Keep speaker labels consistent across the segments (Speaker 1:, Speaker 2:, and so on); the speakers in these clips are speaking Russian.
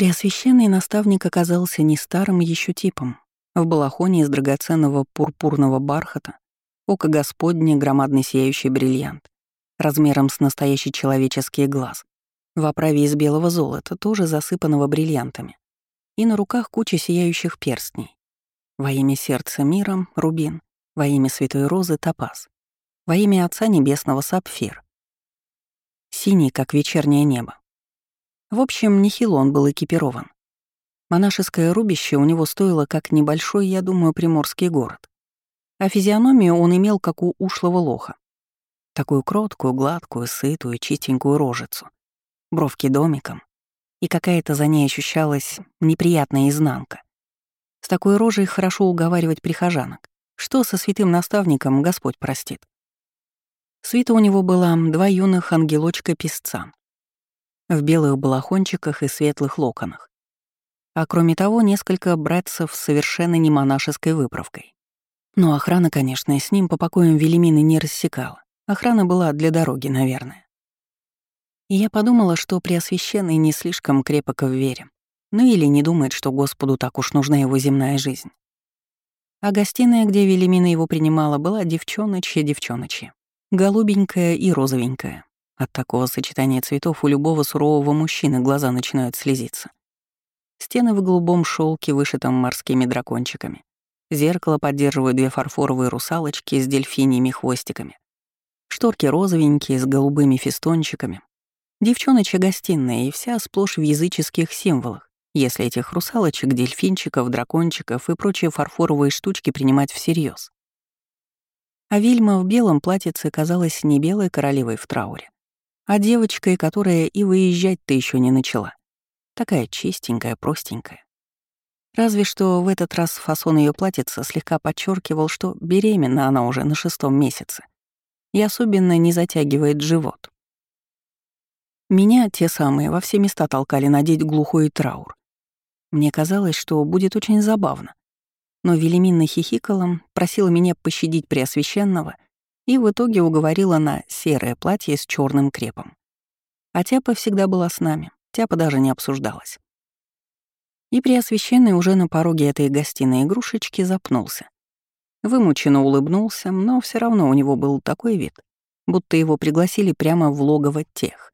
Speaker 1: Преосвященный наставник оказался не старым еще типом. В балахоне из драгоценного пурпурного бархата, око Господне громадный сияющий бриллиант, размером с настоящий человеческий глаз, в оправе из белого золота, тоже засыпанного бриллиантами, и на руках куча сияющих перстней. Во имя сердца мира — рубин, во имя святой розы — топаз, во имя Отца Небесного — сапфир. Синий, как вечернее небо. В общем, нехило он был экипирован. Монашеское рубище у него стоило как небольшой, я думаю, приморский город. А физиономию он имел, как у ушлого лоха. Такую кроткую, гладкую, сытую, чистенькую рожицу. Бровки домиком. И какая-то за ней ощущалась неприятная изнанка. С такой рожей хорошо уговаривать прихожанок. Что со святым наставником Господь простит. Свита у него была два юных ангелочка-песца. В белых балахончиках и светлых локонах. А кроме того, несколько братцев с совершенно не монашеской выправкой. Но охрана, конечно, с ним по покоям Велимины не рассекала. Охрана была для дороги, наверное. И я подумала, что Преосвященный не слишком крепок в вере. Ну или не думает, что Господу так уж нужна его земная жизнь. А гостиная, где Велимина его принимала, была девчоночья-девчоночья. Голубенькая и розовенькая. От такого сочетания цветов у любого сурового мужчины глаза начинают слезиться. Стены в голубом шелке, вышитом морскими дракончиками. Зеркало поддерживают две фарфоровые русалочки с дельфиньими хвостиками. Шторки розовенькие, с голубыми фестончиками. Девчоночья гостиная и вся сплошь в языческих символах, если этих русалочек, дельфинчиков, дракончиков и прочие фарфоровые штучки принимать всерьез. А Вильма в белом платьице казалась не белой королевой в трауре, а девочкой, которая и выезжать-то еще не начала. Такая чистенькая, простенькая. Разве что в этот раз фасон ее платьица слегка подчеркивал, что беременна она уже на шестом месяце и особенно не затягивает живот. Меня те самые во все места толкали надеть глухой траур. Мне казалось, что будет очень забавно. Но Велиминна хихикала, просила меня пощадить Преосвященного и в итоге уговорила на серое платье с черным крепом. А Тяпа всегда была с нами, Тяпа даже не обсуждалась. И Преосвященный уже на пороге этой гостиной игрушечки запнулся. Вымученно улыбнулся, но все равно у него был такой вид, будто его пригласили прямо в логово тех.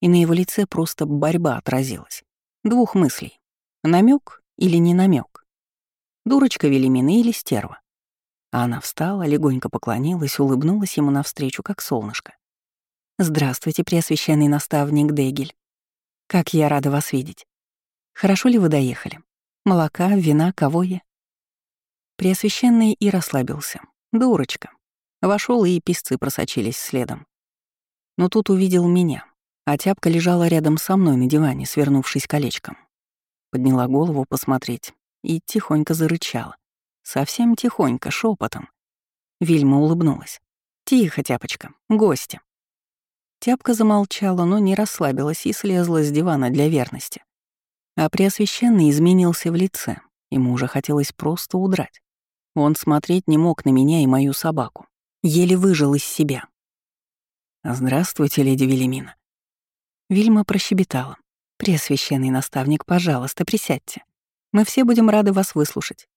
Speaker 1: И на его лице просто борьба отразилась. Двух мыслей. намек или не намек. Дурочка Велимина или стерва. Она встала, легонько поклонилась, улыбнулась ему навстречу, как солнышко. «Здравствуйте, преосвященный наставник Дегель. Как я рада вас видеть. Хорошо ли вы доехали? Молока, вина, кого я?» Преосвященный и расслабился. Дурочка. Вошел и писцы просочились следом. Но тут увидел меня, а тяпка лежала рядом со мной на диване, свернувшись колечком. Подняла голову посмотреть и тихонько зарычала. Совсем тихонько, шепотом. Вильма улыбнулась. «Тихо, тяпочка, гости». Тяпка замолчала, но не расслабилась и слезла с дивана для верности. А Преосвященный изменился в лице. Ему уже хотелось просто удрать. Он смотреть не мог на меня и мою собаку. Еле выжил из себя. «Здравствуйте, леди Велимина». Вильма прощебетала. «Пресвященный наставник, пожалуйста, присядьте. Мы все будем рады вас выслушать.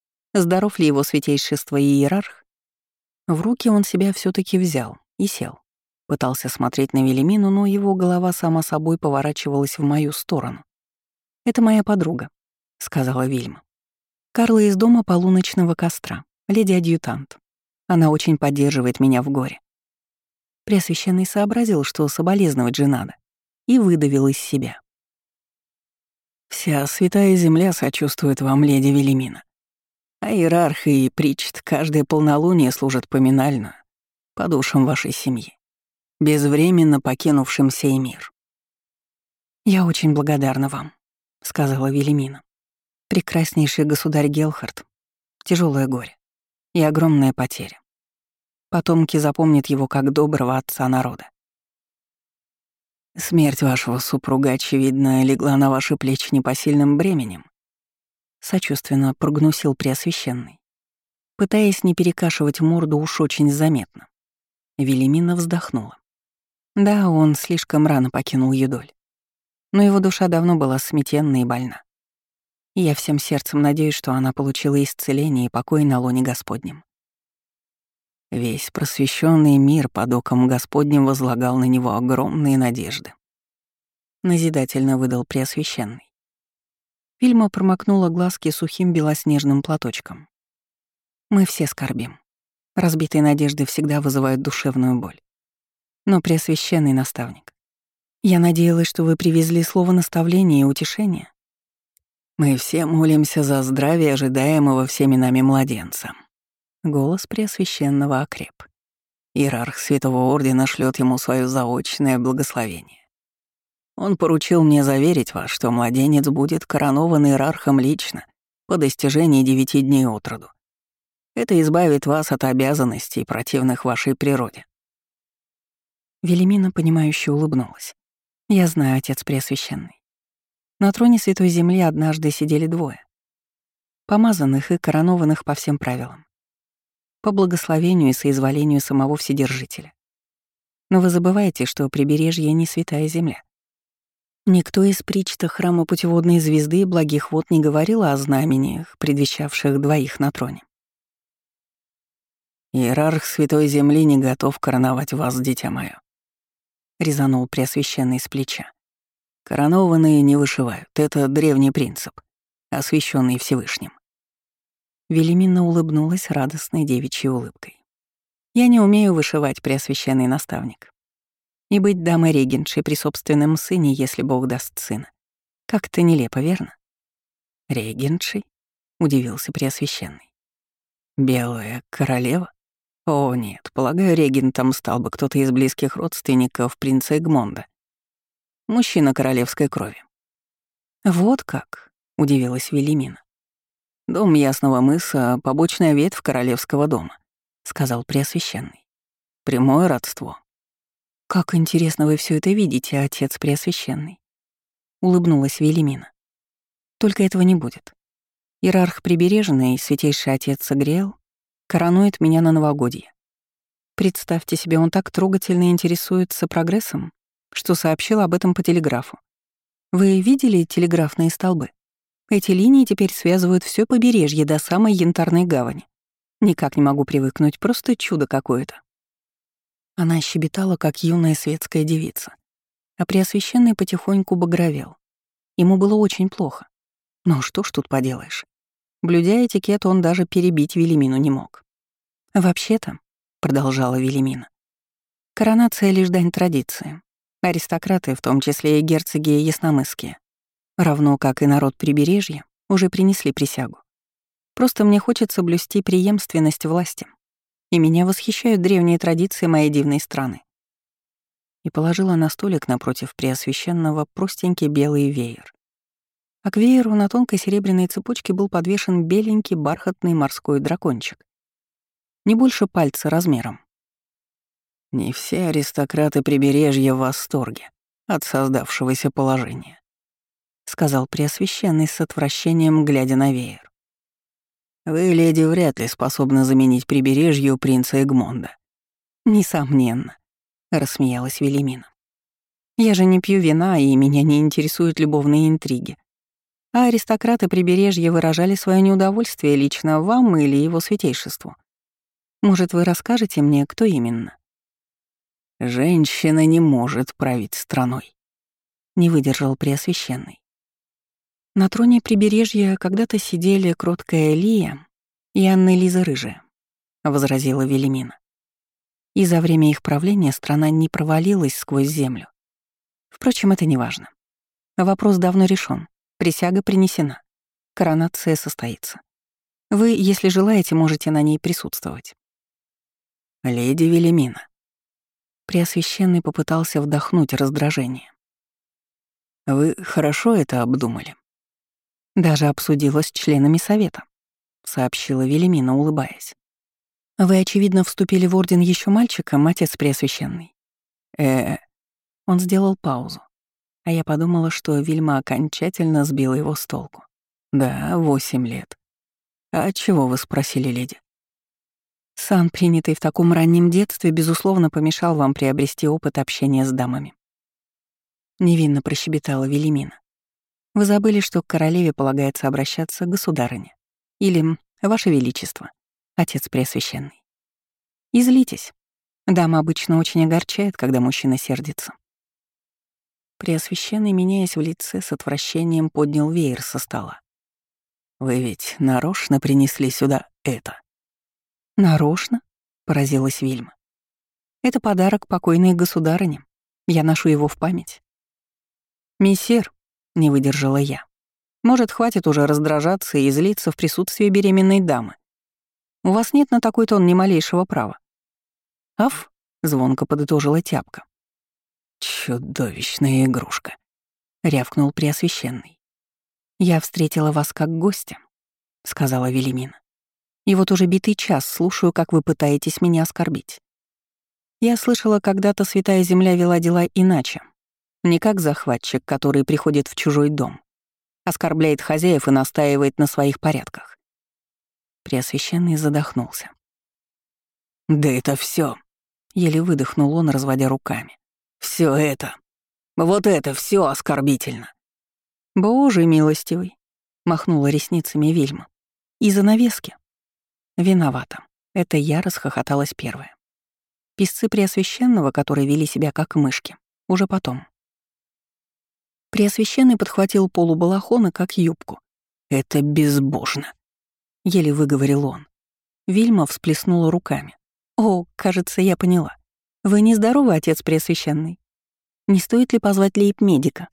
Speaker 1: Здоров ли его святейшество и иерарх?» В руки он себя все таки взял и сел. Пытался смотреть на Велимину, но его голова сама собой поворачивалась в мою сторону. «Это моя подруга», — сказала Вильма. Карла из дома полуночного костра, леди-адъютант. Она очень поддерживает меня в горе. Преосвященный сообразил, что соболезновать же надо, и выдавил из себя. «Вся святая земля сочувствует вам, леди Велимина. А иерарх и причт каждое полнолуние служат поминально по душам вашей семьи, безвременно покинувшим сей мир». «Я очень благодарна вам», — сказала Велимина. Прекраснейший государь Гелхард. Тяжелое горе и огромная потеря. Потомки запомнят его как доброго отца народа. Смерть вашего супруга, очевидно, легла на ваши плечи непосильным бременем. Сочувственно прогнусил Преосвященный. Пытаясь не перекашивать морду уж очень заметно. Велимина вздохнула. Да, он слишком рано покинул Едоль. но его душа давно была сметенна и больна. Я всем сердцем надеюсь, что она получила исцеление и покой на лоне Господнем. Весь просвещенный мир под оком Господним возлагал на него огромные надежды. Назидательно выдал Преосвященный. Фильма промокнула глазки сухим белоснежным платочком. Мы все скорбим. Разбитые надежды всегда вызывают душевную боль. Но Преосвященный наставник, я надеялась, что вы привезли слово наставления и утешения. Мы все молимся за здравие ожидаемого всеми нами младенца. Голос Преосвященного окреп. Иерарх Святого Ордена шлет ему свое заочное благословение. Он поручил мне заверить вас, что младенец будет коронован иерархом лично по достижении девяти дней от роду. Это избавит вас от обязанностей, противных вашей природе. Велимина, понимающе улыбнулась. «Я знаю, Отец Преосвященный. На троне Святой Земли однажды сидели двое. Помазанных и коронованных по всем правилам по благословению и соизволению самого Вседержителя. Но вы забываете, что прибережье не святая земля. Никто из причта храма путеводной звезды и благих вод не говорил о знамениях, предвещавших двоих на троне. «Иерарх Святой Земли не готов короновать вас, дитя мое», — резанул Преосвященный с плеча. «Коронованные не вышивают, это древний принцип, освященный Всевышним. Велимина улыбнулась радостной девичьей улыбкой. «Я не умею вышивать, преосвященный наставник. И быть дамой регеншей при собственном сыне, если Бог даст сына. Как-то нелепо, верно?» «Регеншей?» — удивился преосвященный. «Белая королева? О, нет, полагаю, регентом стал бы кто-то из близких родственников принца Эгмонда. Мужчина королевской крови». «Вот как?» — удивилась Велимина. «Дом Ясного мыса — побочная ветвь Королевского дома», — сказал Преосвященный. «Прямое родство». «Как интересно вы все это видите, отец Преосвященный», — улыбнулась Велимина. «Только этого не будет. Иерарх Прибережный, святейший отец Агриэл, коронует меня на новогодье. Представьте себе, он так трогательно интересуется прогрессом, что сообщил об этом по телеграфу. Вы видели телеграфные столбы? Эти линии теперь связывают все побережье до самой Янтарной гавани. Никак не могу привыкнуть, просто чудо какое-то. Она щебетала, как юная светская девица. А Преосвященный потихоньку багровел. Ему было очень плохо. Но что ж тут поделаешь? Блюдя этикет, он даже перебить Велимину не мог. «Вообще-то», — продолжала Велимина, — «коронация — лишь дань традиции. Аристократы, в том числе и герцоги ясномысские, равно как и народ прибережья, уже принесли присягу. Просто мне хочется блюсти преемственность власти, и меня восхищают древние традиции моей дивной страны. И положила на столик напротив Преосвященного простенький белый веер. А к вееру на тонкой серебряной цепочке был подвешен беленький бархатный морской дракончик. Не больше пальца размером. Не все аристократы прибережья в восторге от создавшегося положения. — сказал Преосвященный с отвращением, глядя на веер. «Вы, леди, вряд ли способны заменить прибережью принца Эгмонда». «Несомненно», — рассмеялась Велимина. «Я же не пью вина, и меня не интересуют любовные интриги. А аристократы прибережья выражали свое неудовольствие лично вам или его святейшеству. Может, вы расскажете мне, кто именно?» «Женщина не может править страной», — не выдержал Преосвященный. На троне прибережья когда-то сидели кроткая Лия и Анна Лиза Рыжая, — возразила Велимина. И за время их правления страна не провалилась сквозь землю. Впрочем, это не важно. Вопрос давно решен, присяга принесена, коронация состоится. Вы, если желаете, можете на ней присутствовать. Леди Велимина. Преосвященный попытался вдохнуть раздражение. Вы хорошо это обдумали? Даже обсудила с членами совета, сообщила Велимина, улыбаясь. Вы, очевидно, вступили в орден еще мальчиком, отец Преосвященный. Э, -э. Он сделал паузу, а я подумала, что Вильма окончательно сбила его с толку. Да, восемь лет. А чего вы спросили, леди? Сан, принятый в таком раннем детстве, безусловно, помешал вам приобрести опыт общения с дамами. — невинно прощебетала Велимина. «Вы забыли, что к королеве полагается обращаться государыне. Или Ваше Величество, Отец Преосвященный. Излитесь. Дама обычно очень огорчает, когда мужчина сердится». Преосвященный, меняясь в лице, с отвращением поднял веер со стола. «Вы ведь нарочно принесли сюда это?» «Нарочно?» — поразилась Вильма. «Это подарок покойной государыне. Я ношу его в память». «Мессир», — не выдержала я, — «может, хватит уже раздражаться и злиться в присутствии беременной дамы. У вас нет на такой тон ни малейшего права». «Аф», — звонко подытожила тяпка. «Чудовищная игрушка», — рявкнул Преосвященный. «Я встретила вас как гостя», — сказала Велимина. «И вот уже битый час слушаю, как вы пытаетесь меня оскорбить. Я слышала, когда-то Святая Земля вела дела иначе. Не как захватчик, который приходит в чужой дом, оскорбляет хозяев и настаивает на своих порядках». Преосвященный задохнулся. «Да это все, еле выдохнул он, разводя руками. Все это, вот это все оскорбительно. «Боже милостивый!» — махнула ресницами Вильма. «И занавески?» «Виновата. Это я расхохоталась первая. Песцы Преосвященного, которые вели себя как мышки, уже потом. Преосвященный подхватил полубалахона как юбку. «Это безбожно», — еле выговорил он. Вильма всплеснула руками. «О, кажется, я поняла. Вы нездоровы, отец Преосвященный. Не стоит ли позвать лейб-медика?»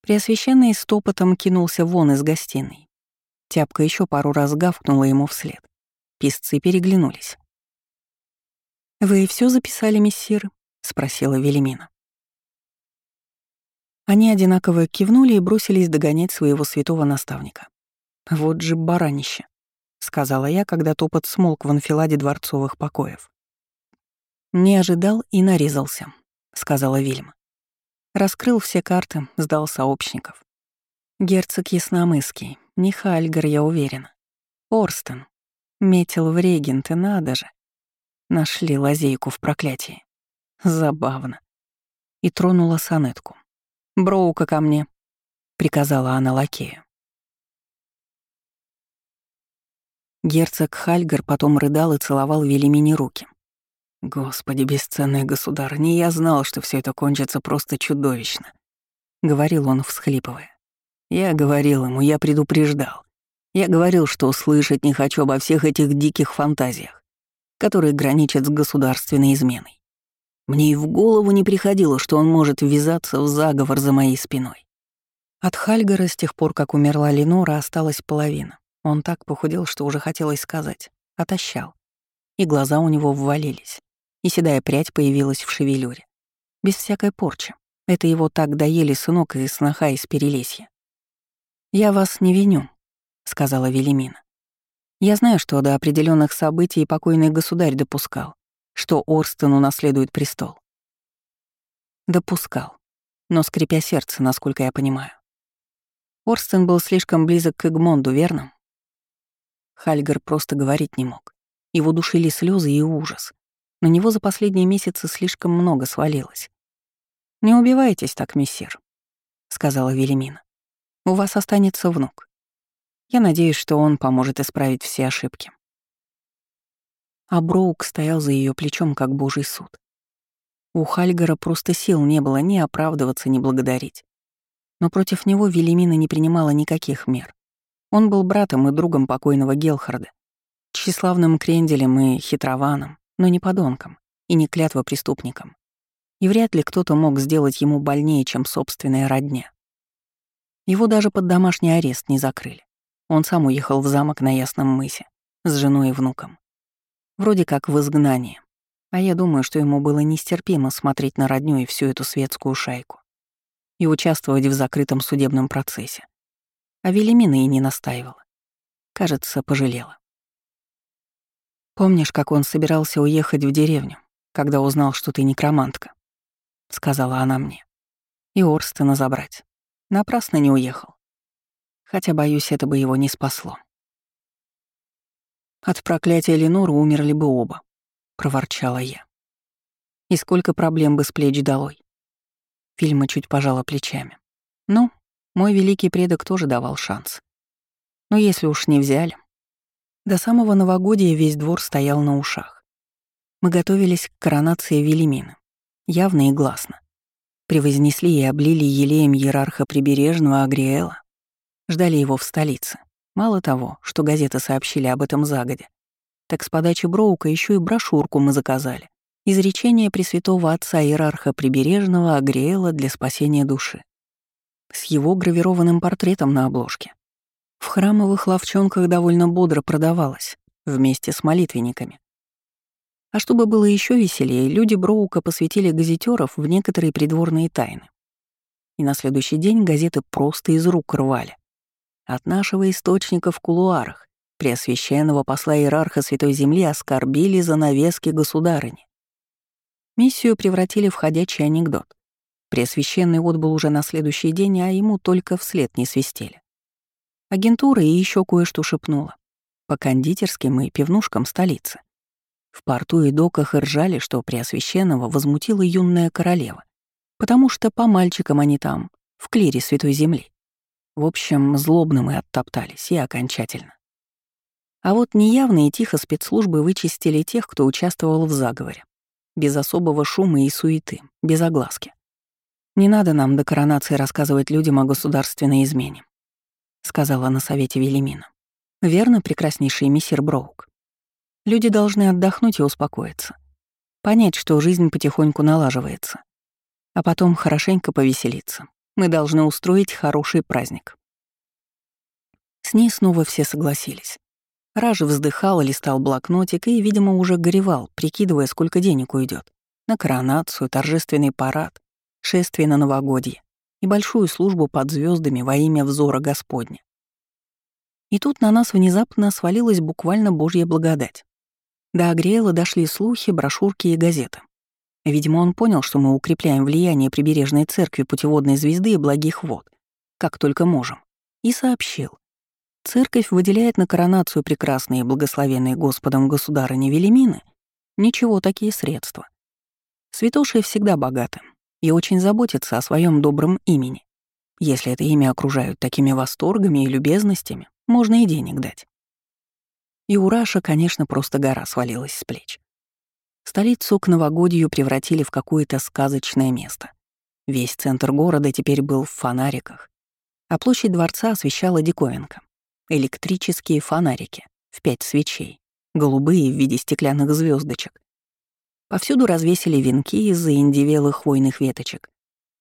Speaker 1: Преосвященный стопотом кинулся вон из гостиной. Тяпка еще пару раз гавкнула ему вслед. Писцы переглянулись. «Вы все записали, мессир?» — спросила Велимина. Они одинаково кивнули и бросились догонять своего святого наставника. «Вот же баранище», — сказала я, когда топот смолк в анфиладе дворцовых покоев. «Не ожидал и нарезался», — сказала Вильма. Раскрыл все карты, сдал сообщников. Герцог Ясномыский, не Хальгар, я уверена. Орстон. Метил в регенты, надо же. Нашли лазейку в проклятии. Забавно. И тронула сонетку. «Броука ко мне», — приказала она лакею. Герцог Хальгар потом рыдал и целовал Велимине руки. «Господи, бесценный государь, не я знал, что все это кончится просто чудовищно», — говорил он, всхлипывая. «Я говорил ему, я предупреждал. Я говорил, что услышать не хочу обо всех этих диких фантазиях, которые граничат с государственной изменой. Мне и в голову не приходило, что он может ввязаться в заговор за моей спиной. От Хальгара с тех пор, как умерла Ленора, осталась половина. Он так похудел, что уже хотелось сказать. Отощал. И глаза у него ввалились и седая прядь появилась в шевелюре. Без всякой порчи. Это его так доели сынок и сноха из перелесья. «Я вас не виню», — сказала Велимина. «Я знаю, что до определенных событий покойный государь допускал, что Орстон унаследует престол. Допускал, но скрипя сердце, насколько я понимаю. Орстон был слишком близок к Эгмонду, верно? Хальгар просто говорить не мог. Его душили слезы и ужас. На него за последние месяцы слишком много свалилось. «Не убивайтесь так, мессир», — сказала Велимина. «У вас останется внук. Я надеюсь, что он поможет исправить все ошибки». А Броук стоял за ее плечом, как божий суд. У Хальгара просто сил не было ни оправдываться, ни благодарить. Но против него Велимина не принимала никаких мер. Он был братом и другом покойного Гелхарда, тщеславным кренделем и хитрованом, но не подонком и не клятва преступником. И вряд ли кто-то мог сделать ему больнее, чем собственная родня. Его даже под домашний арест не закрыли. Он сам уехал в замок на Ясном мысе с женой и внуком. Вроде как в изгнании. А я думаю, что ему было нестерпимо смотреть на родню и всю эту светскую шайку и участвовать в закрытом судебном процессе. А Велимина и не настаивала. Кажется, пожалела. «Помнишь, как он собирался уехать в деревню, когда узнал, что ты некромантка?» — сказала она мне. «И Орстена забрать. Напрасно не уехал. Хотя, боюсь, это бы его не спасло». «От проклятия Леноры умерли бы оба», — проворчала я. «И сколько проблем бы с плеч долой. Фильма чуть пожала плечами. Ну, мой великий предок тоже давал шанс. Но если уж не взяли... До самого новогодия весь двор стоял на ушах. Мы готовились к коронации Велимина. Явно и гласно. Превознесли и облили елеем иерарха Прибережного Агриэла. Ждали его в столице. Мало того, что газеты сообщили об этом загоде, так с подачи Броука еще и брошюрку мы заказали. Изречение Пресвятого Отца Иерарха Прибережного Агриэла для спасения души. С его гравированным портретом на обложке. В храмовых ловчонках довольно бодро продавалось, вместе с молитвенниками. А чтобы было еще веселее, люди Броука посвятили газетеров в некоторые придворные тайны. И на следующий день газеты просто из рук рвали. От нашего источника в кулуарах, преосвященного посла иерарха Святой Земли, оскорбили за навески государыни. Миссию превратили в ходячий анекдот. Преосвященный отбыл уже на следующий день, а ему только вслед не свистели. Агентура и еще кое-что шепнула. По кондитерским и пивнушкам столицы. В порту и доках ржали, что Преосвященного возмутила юная королева, потому что по мальчикам они там, в клире Святой Земли. В общем, злобно мы оттоптались, и окончательно. А вот неявно и тихо спецслужбы вычистили тех, кто участвовал в заговоре без особого шума и суеты, без огласки. «Не надо нам до коронации рассказывать людям о государственной измене», — сказала на совете Велимина. «Верно, прекраснейший миссир Броук. Люди должны отдохнуть и успокоиться, понять, что жизнь потихоньку налаживается, а потом хорошенько повеселиться. Мы должны устроить хороший праздник». С ней снова все согласились. Ражи вздыхал, листал блокнотик и, видимо, уже горевал, прикидывая, сколько денег уйдет на коронацию, торжественный парад, шествие на новогодье и большую службу под звездами во имя взора Господня. И тут на нас внезапно свалилась буквально Божья благодать. До Агриэла дошли слухи, брошюрки и газеты. Видимо, он понял, что мы укрепляем влияние прибережной церкви путеводной звезды и благих вод, как только можем, и сообщил, Церковь выделяет на коронацию прекрасные и благословенные Господом государыни Велимины ничего такие средства. Святоши всегда богаты и очень заботятся о своем добром имени. Если это имя окружают такими восторгами и любезностями, можно и денег дать. И у Раша, конечно, просто гора свалилась с плеч. Столицу к новогодию превратили в какое-то сказочное место. Весь центр города теперь был в фонариках, а площадь дворца освещала диковинка электрические фонарики в пять свечей, голубые в виде стеклянных звездочек. Повсюду развесили венки из заиндевелых хвойных веточек,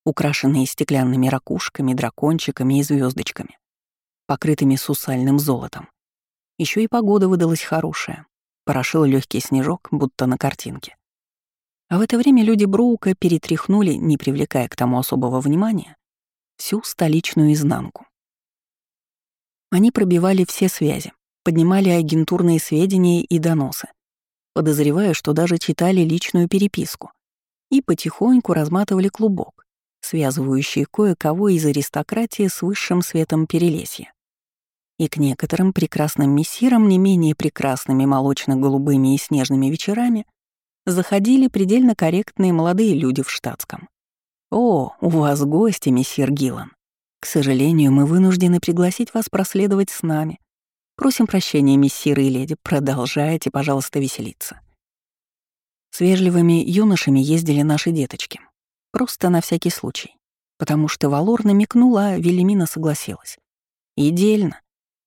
Speaker 1: украшенные стеклянными ракушками, дракончиками и звездочками, покрытыми сусальным золотом. Еще и погода выдалась хорошая. Порошил легкий снежок, будто на картинке. А в это время люди Броука перетряхнули, не привлекая к тому особого внимания, всю столичную изнанку. Они пробивали все связи, поднимали агентурные сведения и доносы, подозревая, что даже читали личную переписку, и потихоньку разматывали клубок, связывающий кое-кого из аристократии с высшим светом Перелесья. И к некоторым прекрасным мессирам, не менее прекрасными молочно-голубыми и снежными вечерами, заходили предельно корректные молодые люди в штатском. «О, у вас гости, мессир Гиллан. К сожалению, мы вынуждены пригласить вас проследовать с нами. Просим прощения, мессиры и леди, продолжайте, пожалуйста, веселиться. С вежливыми юношами ездили наши деточки. Просто на всякий случай. Потому что Валор намекнула, а Велимина согласилась. Идеально.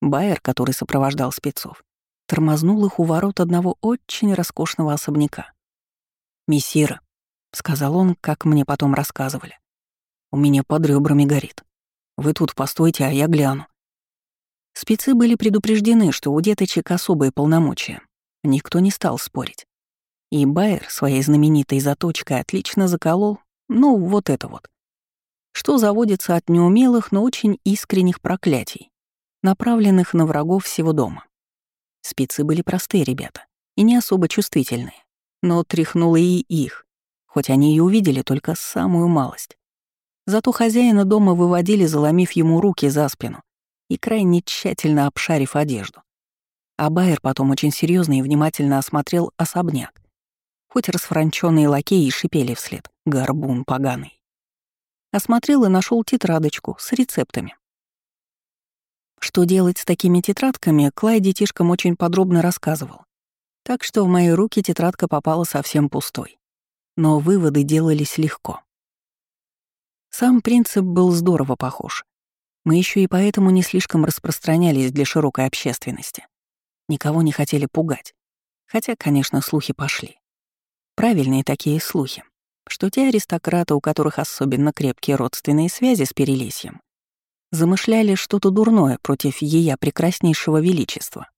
Speaker 1: Байер, который сопровождал спецов, тормознул их у ворот одного очень роскошного особняка. «Мессира», — сказал он, как мне потом рассказывали, — «у меня под ребрами горит. Вы тут постойте, а я гляну». Спецы были предупреждены, что у деточек особые полномочия. Никто не стал спорить. И Байер своей знаменитой заточкой отлично заколол, ну, вот это вот. Что заводится от неумелых, но очень искренних проклятий, направленных на врагов всего дома. Спецы были простые ребята и не особо чувствительные, но тряхнуло и их, хоть они и увидели только самую малость. Зато хозяина дома выводили, заломив ему руки за спину и крайне тщательно обшарив одежду. А Байер потом очень серьезно и внимательно осмотрел особняк. Хоть расфранченные лакеи шипели вслед, горбун поганый. Осмотрел и нашел тетрадочку с рецептами. Что делать с такими тетрадками, Клай детишкам очень подробно рассказывал. Так что в мои руки тетрадка попала совсем пустой. Но выводы делались легко. Сам принцип был здорово похож. Мы еще и поэтому не слишком распространялись для широкой общественности. Никого не хотели пугать. Хотя, конечно, слухи пошли. Правильные такие слухи, что те аристократы, у которых особенно крепкие родственные связи с Перелесьем, замышляли что-то дурное против ея прекраснейшего величества.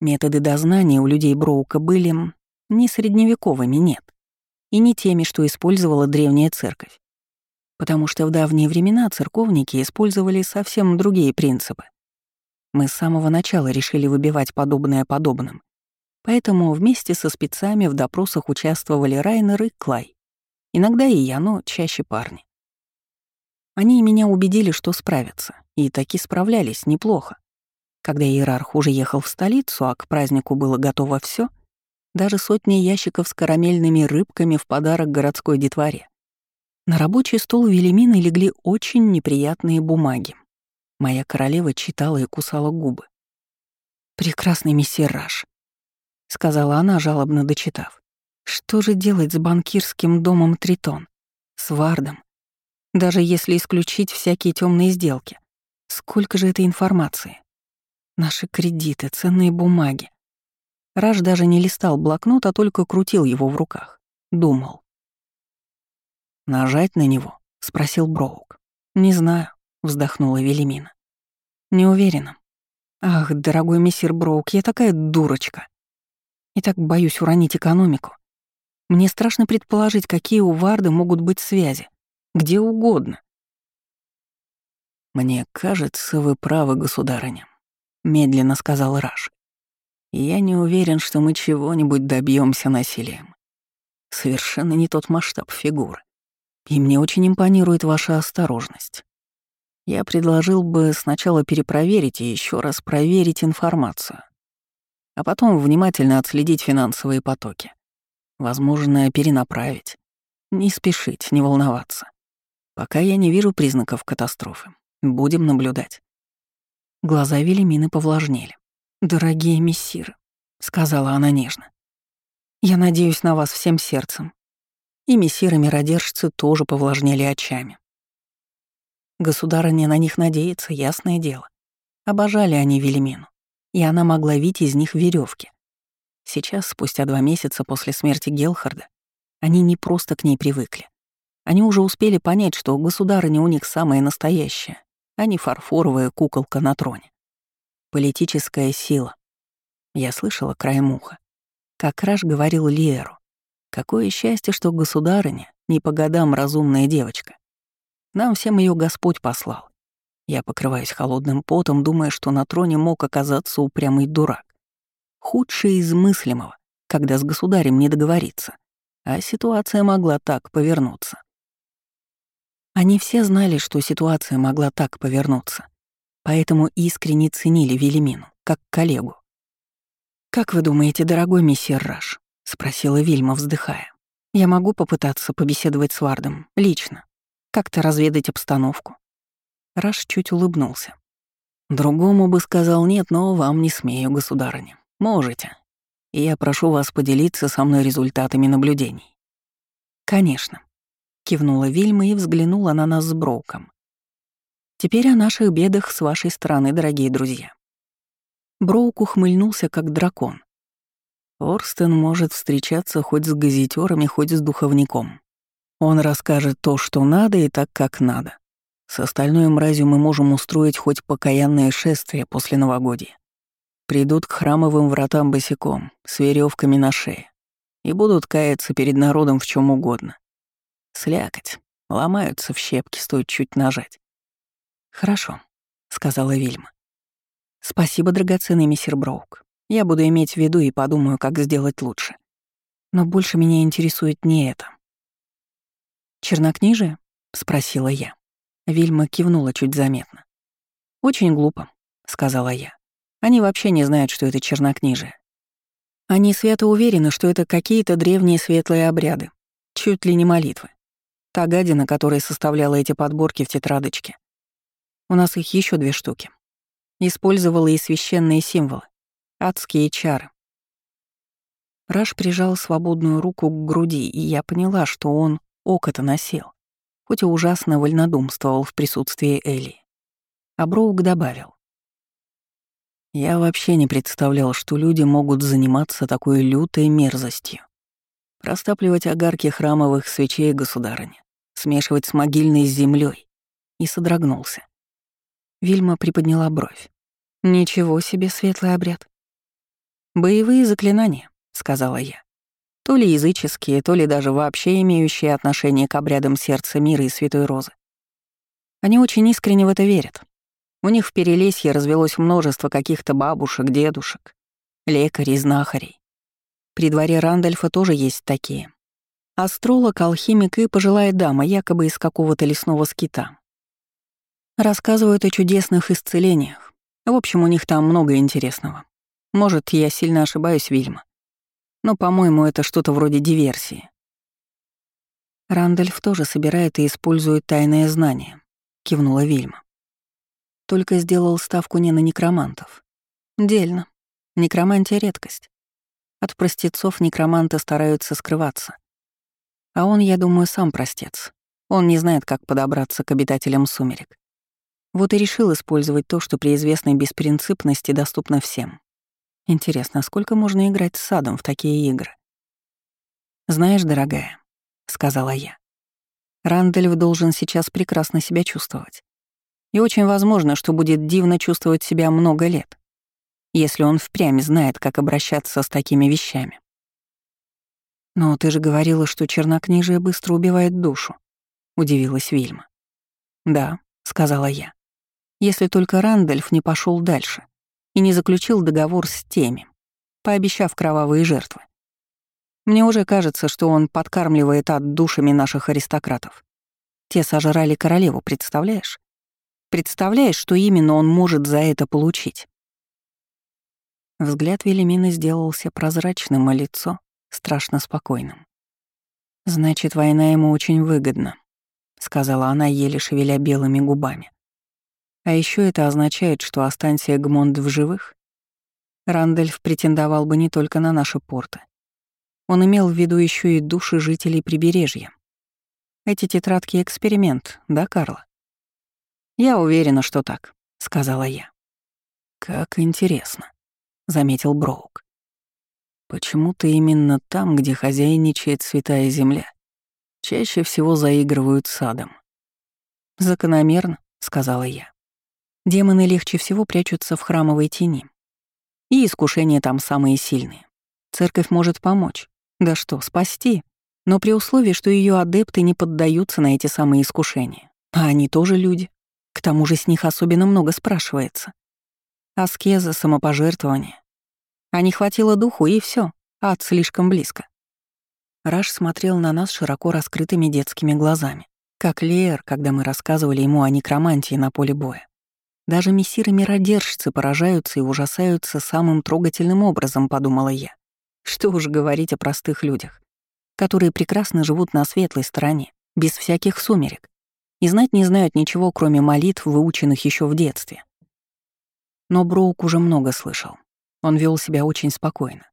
Speaker 1: Методы дознания у людей Броука были не средневековыми, нет, и не теми, что использовала древняя церковь, потому что в давние времена церковники использовали совсем другие принципы. Мы с самого начала решили выбивать подобное подобным, поэтому вместе со спецами в допросах участвовали Райнер и Клай. Иногда и я, но чаще парни. Они меня убедили, что справятся, и таки справлялись неплохо. Когда иерарх уже ехал в столицу, а к празднику было готово все, даже сотни ящиков с карамельными рыбками в подарок городской детворе. На рабочий стол Велимины легли очень неприятные бумаги. Моя королева читала и кусала губы. «Прекрасный мессир Раш», — сказала она, жалобно дочитав. «Что же делать с банкирским домом Тритон? С Вардом? Даже если исключить всякие темные сделки. Сколько же этой информации? Наши кредиты, ценные бумаги. Раш даже не листал блокнот, а только крутил его в руках. Думал. «Нажать на него?» — спросил Броук. «Не знаю», — вздохнула Велимина. «Не уверена. Ах, дорогой мессир Броук, я такая дурочка. И так боюсь уронить экономику. Мне страшно предположить, какие у Варды могут быть связи. Где угодно». «Мне кажется, вы правы, государыня», — медленно сказал Раш. «Я не уверен, что мы чего-нибудь добьемся насилием. Совершенно не тот масштаб фигуры. И мне очень импонирует ваша осторожность. Я предложил бы сначала перепроверить и еще раз проверить информацию, а потом внимательно отследить финансовые потоки. Возможно, перенаправить. Не спешить, не волноваться. Пока я не вижу признаков катастрофы. Будем наблюдать. Глаза Велимины повлажнели. «Дорогие мессиры», — сказала она нежно. «Я надеюсь на вас всем сердцем, и мессиры-миродержцы тоже повлажнели очами. Государыня на них надеется, ясное дело. Обожали они Велимину, и она могла видеть из них веревки. Сейчас, спустя два месяца после смерти Гелхарда, они не просто к ней привыкли. Они уже успели понять, что государыня у них самая настоящая, а не фарфоровая куколка на троне. Политическая сила. Я слышала краем уха. Как Раш говорил Лиеру, Какое счастье, что государыня не по годам разумная девочка. Нам всем ее Господь послал. Я покрываюсь холодным потом, думая, что на троне мог оказаться упрямый дурак. Худшее из мыслимого, когда с государем не договориться. А ситуация могла так повернуться. Они все знали, что ситуация могла так повернуться, поэтому искренне ценили Велимину, как коллегу. «Как вы думаете, дорогой мессир Раш, — спросила Вильма, вздыхая. «Я могу попытаться побеседовать с Вардом, лично. Как-то разведать обстановку». Раш чуть улыбнулся. «Другому бы сказал нет, но вам не смею, государыня. Можете. И я прошу вас поделиться со мной результатами наблюдений». «Конечно», — кивнула Вильма и взглянула на нас с Броуком. «Теперь о наших бедах с вашей стороны, дорогие друзья». Броук ухмыльнулся, как дракон, Орстен может встречаться хоть с газетерами, хоть с духовником. Он расскажет то, что надо, и так, как надо. С остальной мразью мы можем устроить хоть покаянное шествие после новогодия. Придут к храмовым вратам босиком, с веревками на шее, и будут каяться перед народом в чем угодно. Слякоть. Ломаются в щепки, стоит чуть нажать. «Хорошо», — сказала Вильма. «Спасибо, драгоценный мистер Броук. Я буду иметь в виду и подумаю, как сделать лучше. Но больше меня интересует не это. «Чернокнижие?» — спросила я. Вильма кивнула чуть заметно. «Очень глупо», — сказала я. «Они вообще не знают, что это чернокнижие. Они свято уверены, что это какие-то древние светлые обряды, чуть ли не молитвы. Та гадина, которая составляла эти подборки в тетрадочке. У нас их еще две штуки. Использовала и священные символы. Адские чары. Раш прижал свободную руку к груди, и я поняла, что он око-то носил, хоть и ужасно вольнодумствовал в присутствии Элли. А Броук добавил. Я вообще не представлял, что люди могут заниматься такой лютой мерзостью. Растапливать огарки храмовых свечей государыни, смешивать с могильной землей. И содрогнулся. Вильма приподняла бровь. «Ничего себе светлый обряд». «Боевые заклинания», — сказала я. «То ли языческие, то ли даже вообще имеющие отношение к обрядам сердца мира и святой розы. Они очень искренне в это верят. У них в Перелесье развелось множество каких-то бабушек, дедушек, лекарей, знахарей. При дворе Рандольфа тоже есть такие. Астролог, алхимик и пожилая дама, якобы из какого-то лесного скита. Рассказывают о чудесных исцелениях. В общем, у них там много интересного. Может, я сильно ошибаюсь, Вильма. Но, по-моему, это что-то вроде диверсии. Рандольф тоже собирает и использует тайное знание, кивнула Вильма. Только сделал ставку не на некромантов. Дельно. Некромантия — редкость. От простецов некроманты стараются скрываться. А он, я думаю, сам простец. Он не знает, как подобраться к обитателям сумерек. Вот и решил использовать то, что при известной беспринципности доступно всем. Интересно, сколько можно играть с садом в такие игры? «Знаешь, дорогая», — сказала я, — «Рандельф должен сейчас прекрасно себя чувствовать. И очень возможно, что будет дивно чувствовать себя много лет, если он впрямь знает, как обращаться с такими вещами. «Но ты же говорила, что чернокнижие быстро убивает душу», — удивилась Вильма. «Да», — сказала я если только Рандольф не пошел дальше и не заключил договор с теми, пообещав кровавые жертвы. Мне уже кажется, что он подкармливает от душами наших аристократов. Те сожрали королеву, представляешь? Представляешь, что именно он может за это получить? Взгляд Велимины сделался прозрачным, а лицо — страшно спокойным. «Значит, война ему очень выгодна», — сказала она, еле шевеля белыми губами. А еще это означает, что останься Эгмонд в живых, Рандольф претендовал бы не только на наши порты. Он имел в виду еще и души жителей прибережья. Эти тетрадки — эксперимент, да, Карла? «Я уверена, что так», — сказала я. «Как интересно», — заметил Броук. «Почему-то именно там, где хозяйничает святая земля, чаще всего заигрывают садом». «Закономерно», — сказала я. Демоны легче всего прячутся в храмовой тени. И искушения там самые сильные. Церковь может помочь. Да что, спасти. Но при условии, что ее адепты не поддаются на эти самые искушения. А они тоже люди. К тому же с них особенно много спрашивается. Аскеза, самопожертвование. А не хватило духу, и все. Ад слишком близко. Раш смотрел на нас широко раскрытыми детскими глазами, как Леер, когда мы рассказывали ему о некромантии на поле боя. Даже мессиры-миродержцы поражаются и ужасаются самым трогательным образом, подумала я. Что уж говорить о простых людях, которые прекрасно живут на светлой стороне, без всяких сумерек, и знать не знают ничего, кроме молитв, выученных еще в детстве. Но Броук уже много слышал. Он вел себя очень спокойно.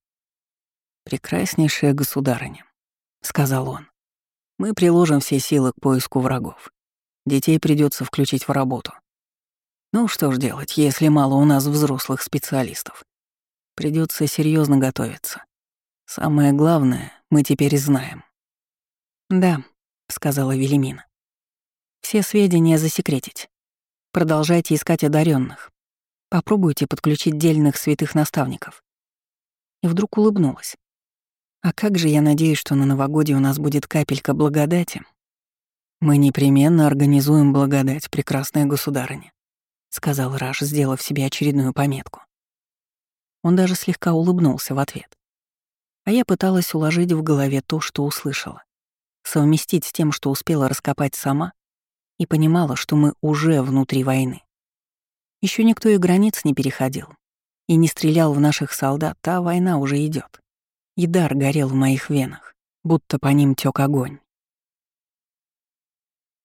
Speaker 1: «Прекраснейшая государыня», — сказал он. «Мы приложим все силы к поиску врагов. Детей придется включить в работу. Ну что ж делать, если мало у нас взрослых специалистов? Придется серьезно готовиться. Самое главное, мы теперь знаем. Да, сказала Велимина. Все сведения засекретить. Продолжайте искать одаренных. Попробуйте подключить дельных святых наставников. И вдруг улыбнулась. А как же я надеюсь, что на новогодие у нас будет капелька благодати. Мы непременно организуем благодать, прекрасная государыня. — сказал Раш, сделав себе очередную пометку. Он даже слегка улыбнулся в ответ. А я пыталась уложить в голове то, что услышала, совместить с тем, что успела раскопать сама, и понимала, что мы уже внутри войны. Еще никто и границ не переходил и не стрелял в наших солдат, а война уже идет. И горел в моих венах, будто по ним тек огонь.